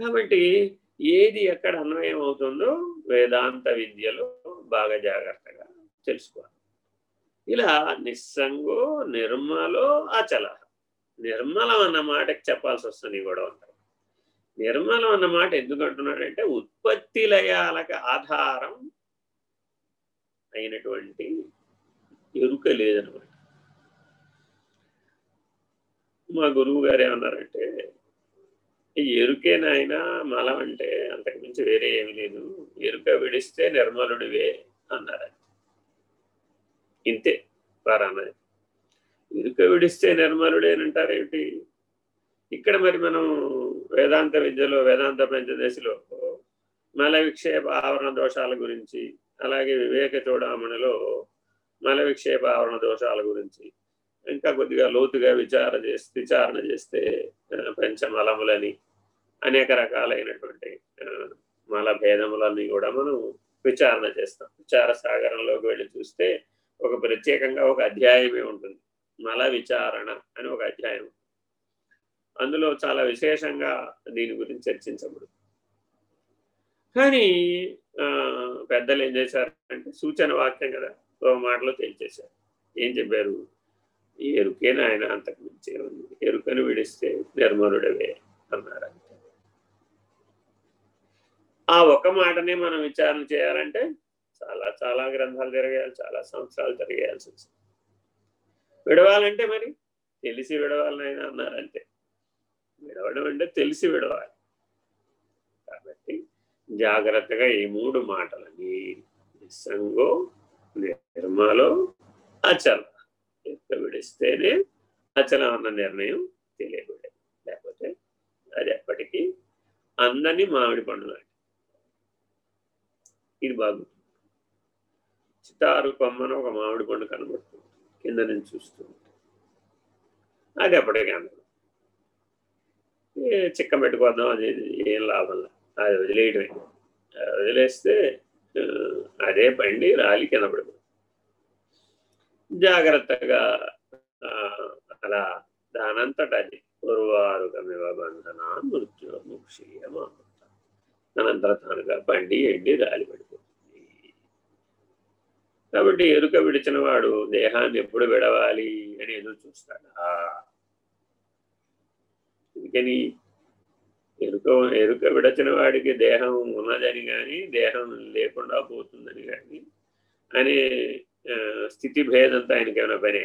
కాబట్టి ఏది ఎక్కడ అన్వయం అవుతుందో వేదాంత విద్యలో బాగా జాగ్రత్తగా తెలుసుకోవాలి. ఇలా నిస్సంగో నిర్మలో అచల. నిర్మలం అన్న మాటకి చెప్పాల్సి వస్తుంది కూడా ఉంటారు నిర్మలం అన్న మాట ఎందుకు అంటున్నాడంటే ఉత్పత్తి లయాలకు ఆధారం అయినటువంటి ఎరుక లేదనమాట. మా గురువు గారు ఏమన్నారంటే ఎరుకే నాయన మలం అంటే అంతకుమించి వేరే ఏమి లేదు. ఎరుక విడిస్తే నిర్మలుడివే అన్నారు ఇంతే వారన్నది ఎరుక విడిస్తే నిర్మలుడేనంటారేమిటి ఇక్కడ మరి మనం వేదాంత విద్యలో వేదాంత పంచదశలో మల విక్షేప ఆవరణ దోషాల గురించి అలాగే వివేక చూడామణిలో మల విక్షేప ఆవరణ దోషాల గురించి ఇంకా కొద్దిగా లోతుగా విచార చేస్తే విచారణ చేస్తే పంచమలములని అనేక రకాలైనటువంటి మల భేదములన్నీ కూడా మనం విచారణ చేస్తాం. విచార సాగరంలోకి వెళ్ళి చూస్తే ఒక ప్రత్యేకంగా ఒక అధ్యాయమే ఉంటుంది. మల విచారణ అని ఒక అధ్యాయం అందులో చాలా విశేషంగా దీని గురించి చర్చించబడు. కానీ పెద్దలు ఏం చేశారంటే సూచన వాక్యం కదా ఒక మాటలో తేల్చేశారు. ఏం చెప్పారు? ఎరుకేనా ఆయన అంతకు మించే ఉంది ఎరుకను విడిస్తే నిర్మలుడవే అన్నారు ఆ ఒక మాటనే మనం విచారణ చేయాలంటే చాలా చాలా గ్రంథాలు జరగాలి చాలా సంవత్సరాలు తిరగేయాల్సి వచ్చింది. విడవాలంటే మరి తెలిసి విడవాలని అన్నారంటే విడవడం అంటే తెలిసి విడవాలి. కాబట్టి జాగ్రత్తగా ఈ మూడు మాటలని నిస్సంగో నిర్మలో అచలం ఎంత విడిస్తేనే అచలం అన్న నిర్ణయం తెలియకూడదు. లేకపోతే అది ఎప్పటికీ అందని మామిడి పండు ఇది బాగుంటుంది. చితారు కొమ్మను ఒక మామిడి పండు కనబడుతుంది. కింద నుంచి చూస్తూ అది ఎప్పటికీ అందదు. చిక్క పెట్టుకోద్దాం అది ఏం లాభంలా అది వదిలేయటమే. వదిలేస్తే అదే పండి రాలి కింద పడిపోతుంది. జాగ్రత్తగా అలా దానంతట అది పూర్వారుగమివ బంధన మృత్యు ముక్షీయమా అనంతర తానుగా పండి ఎండి రాలి పడిపోతుంది. కాబట్టి ఎరుక విడిచిన వాడు దేహాన్ని ఎప్పుడు విడవాలి అని ఎదురు చూస్తాడా. అందుకని ఎరుక ఎరుక విడచిన వాడికి దేహం ఉన్నదని కానీ దేహం లేకుండా పోతుందని కానీ అనే స్థితి భేదంతో ఆయనకి ఏమైనా పని?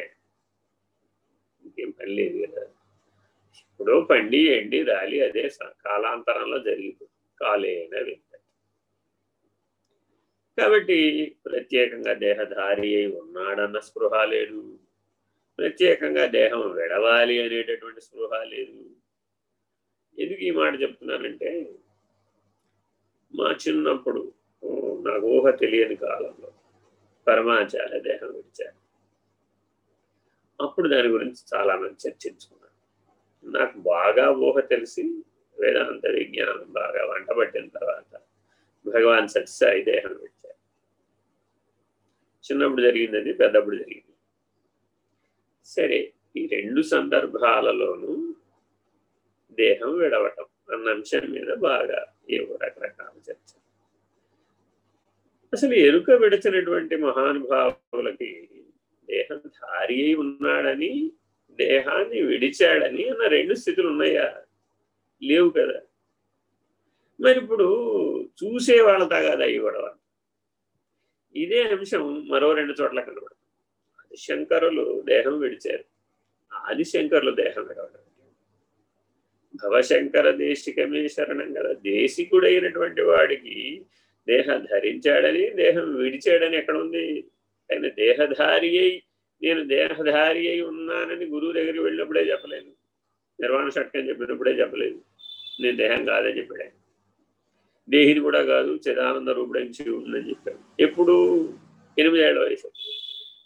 ఇంకేం పని లేదు కదా. ఇప్పుడు పండి ఎండి రాలి అదే కాలాంతరంలో జరిగిపోతుంది. కాలేన వింత కాబట్టి ప్రత్యేకంగా దేహధారి అయి ఉన్నాడన్న స్పృహ లేదు. ప్రత్యేకంగా దేహం విడవాలి అనేటటువంటి స్పృహ లేదు. ఎందుకు ఈ మాట చెప్తున్నానంటే మా చిన్నప్పుడు నాకు ఊహ తెలియని కాలంలో పరమాచార్య దేహం విడిచారు అప్పుడు దాని గురించి చాలామంది చర్చించుకున్నారు. నాకు బాగా ఊహ తెలిసి వేదాంత విజ్ఞానం బాగా వంటబట్టిన తర్వాత భగవాన్ సత్యసాయి దేహం విడిచారు చిన్నప్పుడు జరిగింది పెద్దప్పుడు జరిగింది. సరే ఈ రెండు సందర్భాలలోనూ దేహం విడవటం అన్న అంశం మీద బాగా ఏవో రకరకాల చర్చ అసలు ఎరుక విడిచినటువంటి మహానుభావులకి దేహం ధారి అయి ఉన్నాడని దేహాన్ని విడిచాడని అన్న రెండు స్థితులు ఉన్నాయా? లేవు కదా. మరి ఇప్పుడు చూసే వాళ్ళ తగాదా ఇవ్వడం ఇదే అంశం మరో రెండు చోట్ల కనబడుతుంది. ఆదిశంకరులు దేహం విడిచారు. ఆదిశంకరులు దేహం విడవడం. భవశంకర దేశికమే శరణం కదా. దేశికుడైనటువంటి వాడికి దేహం ధరించాడని దేహం విడిచాడని ఎక్కడ ఉంది? ఆయన దేహధారి అయి నేను దేహధారి అయి ఉన్నానని గురువు దగ్గరికి వెళ్ళినప్పుడే చెప్పలేదు. నిర్వాణ షట్కం చెప్పినప్పుడే చెప్పలేదు. నేను దేహం కాదని చెప్పాడు దేహిని కూడా కాదు చిదానంద రూపుడని ఉందని చెప్పాడు. ఎప్పుడు? ఎనిమిదేళ్ళ వయసు.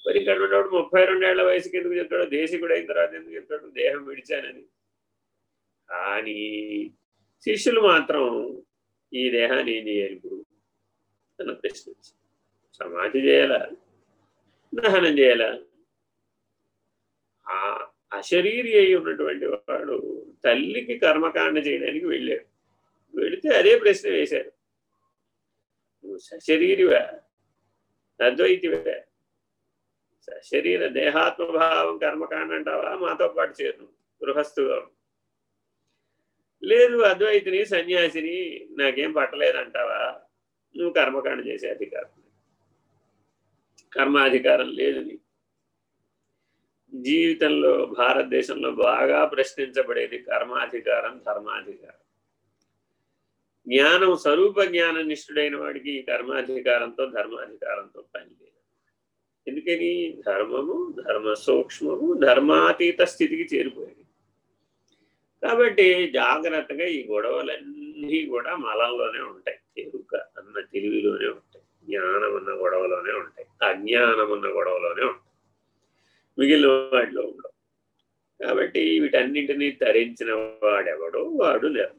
మరి ఇక్కడ ఉన్నప్పుడు ముప్పై రెండేళ్ళ వయసుకి ఎందుకు చెప్తాడు? దేశికుడు అయిన తర్వాత ఎందుకు చెప్తాడు? దేహం విడిచానని. కానీ శిష్యులు మాత్రం ఈ దేహాన్ని ఏం చేయాలి ఇప్పుడు? తను ప్రశ్నించి సమాధి చేయాలా? దహనం చేయాలా? ఆ అశరీరి అయి ఉన్నటువంటి వాడు తల్లికి కర్మకాండ చేయడానికి వెళ్ళాడు. వెళితే అదే ప్రశ్న వేశారు. నువ్వు సశరీరివా? అద్వైతివే? శరీర దేహాత్మభావం కర్మకాండ అంటావా? మాతో పాటు చేరు గృహస్థుగా లేదు అద్వైతిని సన్యాసిని నాకేం పట్టలేదంటావా? నువ్వు కర్మకాండ చేసే అధికారం కర్మాధికారం లేదు జీవితంలో భారతదేశంలో బాగా ప్రశ్నించబడేది కర్మాధికారం ధర్మాధికారం. జ్ఞానం స్వరూప జ్ఞాన నిష్ఠుడైన వాడికి కర్మాధికారంతో ధర్మాధికారంతో పని లేదు. ఎందుకని? ధర్మము ధర్మ సూక్ష్మము ధర్మాతీత స్థితికి చేరిపోయింది. కాబట్టి జాగ్రత్తగా ఈ గొడవలన్నీ కూడా మలంలోనే ఉంటాయి. ఎరుక అన్న తెలివిలోనే ఉంటాయి. జ్ఞానం అన్న గొడవలోనే ఉంటాయి. అజ్ఞానం అన్న గొడవలోనే ఉంటాయి. మిగిలిన వాటిలో ఉండవు. కాబట్టి వీటన్నింటినీ తరించిన వాడెవడో వాడు లేదు